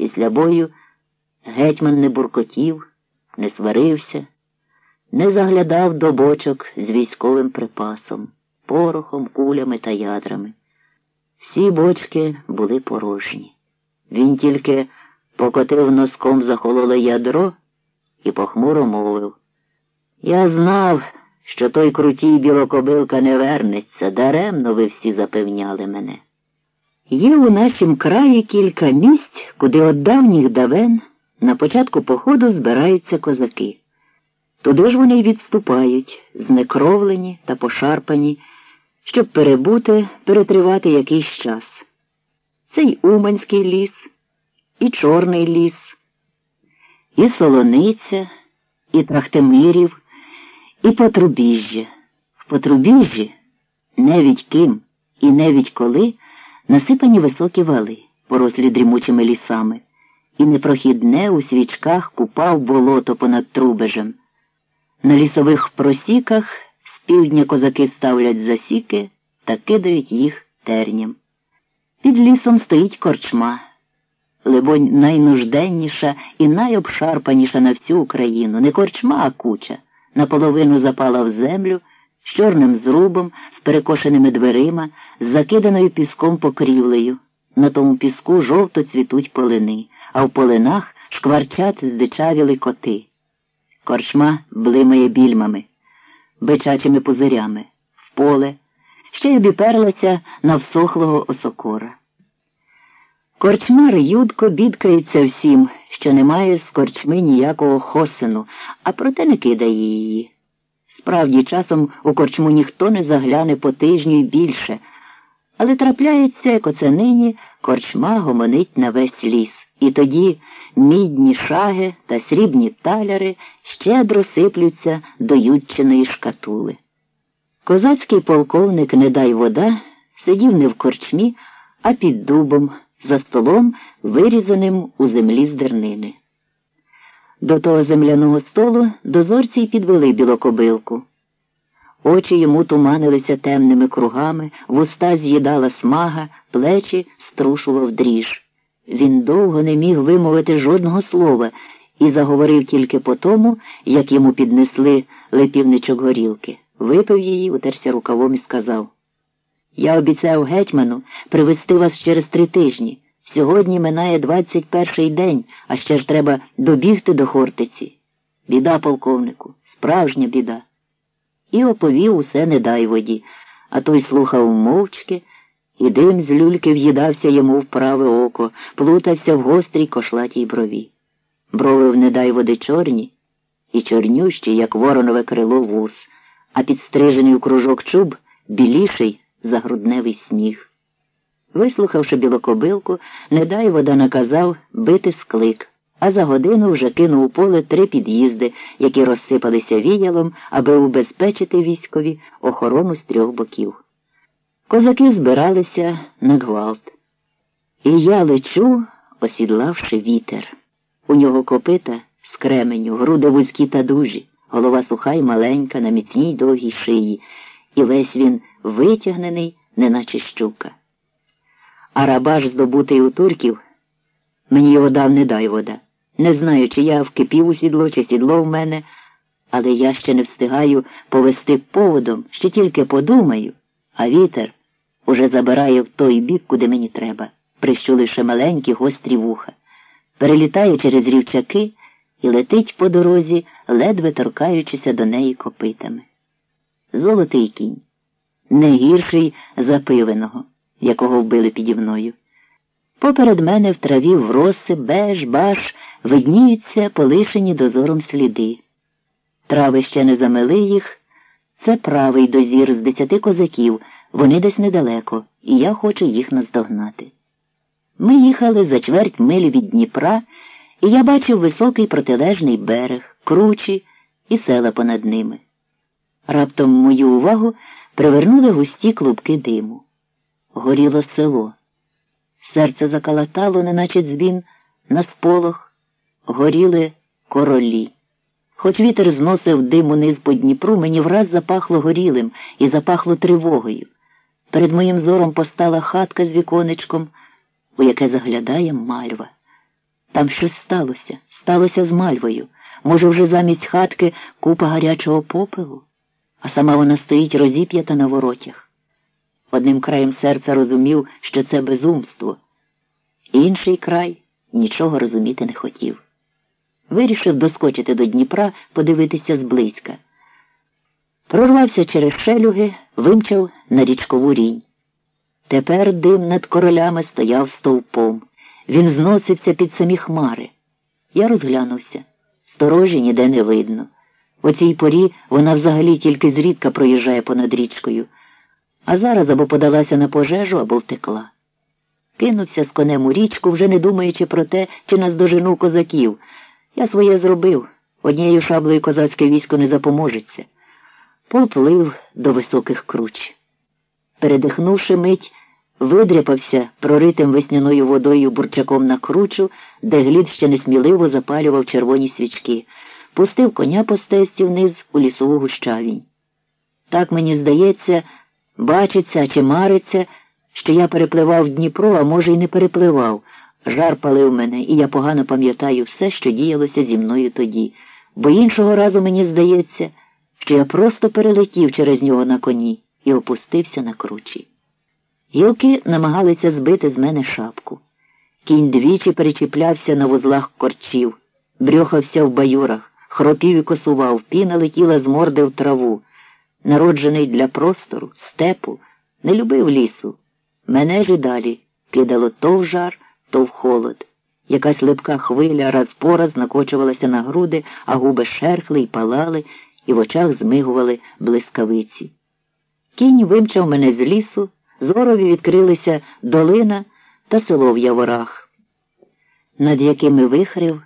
Після бою гетьман не буркотів, не сварився, не заглядав до бочок з військовим припасом, порохом, кулями та ядрами. Всі бочки були порожні. Він тільки покотив носком захололе ядро і похмуро мовив. Я знав, що той крутій білокобилка не вернеться, даремно ви всі запевняли мене. Є у нашім краї кілька місць, куди от давніх давен на початку походу збираються козаки. Туди ж вони й відступають, знекровлені та пошарпані, щоб перебути, перетривати якийсь час. Це й Уманський ліс, і Чорний ліс, і Солониця, і Трахтимирів, і Потрубіжжя. В Потрубіжжі невідь ким і невідь коли насипані високі вали, порослі дрімучими лісами, і непрохідне у свічках купав болото понад трубежем. На лісових просіках з півдня козаки ставлять засіки та кидають їх терням. Під лісом стоїть корчма, либонь, найнужденніша і найобшарпаніша на всю Україну, не корчма, а куча, наполовину запала в землю, з чорним зрубом, з перекошеними дверима, з закиданою піском покрівлею. На тому піску жовто цвітуть полини, а в полинах шкварчать здичавіли коти. Корчма блимає більмами, бичачими пузирями, в поле, ще й обіперлася на всохлого осокора. Корчмар Юдко бідкається всім, що немає з корчми ніякого хосину, а проте не кидає її. Справді, часом у корчму ніхто не загляне по тижню й більше, але трапляється, як оце нині, корчма гомонить на весь ліс, і тоді мідні шаги та срібні таляри щедро сиплються до ютчиної шкатули. Козацький полковник Недай вода сидів не в корчмі, а під дубом, за столом, вирізаним у землі з дернини. До того земляного столу дозорці й підвели білокобилку. Очі йому туманилися темними кругами, вуста з'їдала смага, плечі струшував дріж. Він довго не міг вимовити жодного слова і заговорив тільки по тому, як йому піднесли лепівничок горілки. Випив її, утерся рукавом і сказав Я обіцяв гетьману привезти вас через три тижні. Сьогодні минає двадцять перший день, а ще ж треба добігти до Хортиці. Біда, полковнику, справжня біда. І оповів усе не дай воді, а той слухав мовчки, і дим з люльки в'їдався йому в праве око, плутався в гострій кошлатій брові. Брови в недай води чорні і чорнющі, як воронове крило вус, а підстрижений у кружок чуб біліший за грудневий сніг. Вислухавши білокобилку, недай вода наказав бити склик, а за годину вже кинув у поле три під'їзди, які розсипалися віялом, аби убезпечити військові охорону з трьох боків. Козаки збиралися на гвалт. І я лечу, осідлавши вітер. У нього копита з кременю, груди вузькі та дужі, голова суха й маленька, на міцній довгій шиї, і весь він витягнений, неначе щука. А рабаш, здобутий у турків, мені його дав не дай вода. Не знаю, чи я вкипів у сідло, чи сідло в мене, але я ще не встигаю повести поводом, ще тільки подумаю, а вітер уже забирає в той бік, куди мені треба, прищу лише маленькі гострі вуха, перелітає через рівчаки і летить по дорозі, ледве торкаючися до неї копитами. Золотий кінь, не гірший запивеного якого вбили піді мною. Поперед мене в траві в роси, беж, баш, видніються полишені дозором сліди. Трави ще не замели їх. Це правий дозір з десяти козаків, вони десь недалеко, і я хочу їх наздогнати. Ми їхали за чверть милі від Дніпра, і я бачив високий протилежний берег, кручі і села понад ними. Раптом мою увагу привернули густі клубки диму горіло село. Серце закалатало, неначе дзвін, на сполох, горіли королі. Хоч вітер зносив дим униз по Дніпру, мені враз запахло горілим і запахло тривогою. Перед моїм зором постала хатка з віконечком, у яке заглядає мальва. Там щось сталося, сталося з мальвою. Може, вже замість хатки купа гарячого попелу, а сама вона стоїть розіп'ята на воротях. Одним краєм серця розумів, що це безумство. Інший край нічого розуміти не хотів. Вирішив доскочити до Дніпра, подивитися зблизька. Прорвався через шелюги, вимчав на річкову рінь. Тепер дим над королями стояв стовпом. Він зносився під самі хмари. Я розглянувся. Сторожі ніде не видно. О цій порі вона взагалі тільки зрідка проїжджає понад річкою, а зараз або подалася на пожежу, або втекла. Кинувся з конем у річку, вже не думаючи про те, чи наздожену козаків. Я своє зробив. Однією шаблею козацьке військо не запоможеться. Поплив до високих круч. Передихнувши мить, видряпався проритим весняною водою бурчаком на кручу, де глід ще несміливо запалював червоні свічки, пустив коня по стесті вниз у лісову гущавінь. Так мені здається, бачиться чи мариться, що я перепливав Дніпро, а може, й не перепливав. Жар палив мене, і я погано пам'ятаю все, що діялося зі мною тоді, бо іншого разу мені здається, що я просто перелетів через нього на коні і опустився на кручі. Гілки намагалися збити з мене шапку. Кінь двічі перечіплявся на вузлах корчів, брьохався в баюрах, хропів і косував, піна летіла з морди в траву. Народжений для простору, степу, не любив лісу. Мене ж і далі кидало то в жар, то в холод. Якась липка хвиля раз по раз накочувалася на груди, а губи шерхли й палали, і в очах змигували блискавиці. Кінь вимчав мене з лісу, зорові відкрилися долина та село в яворах, над якими вихрив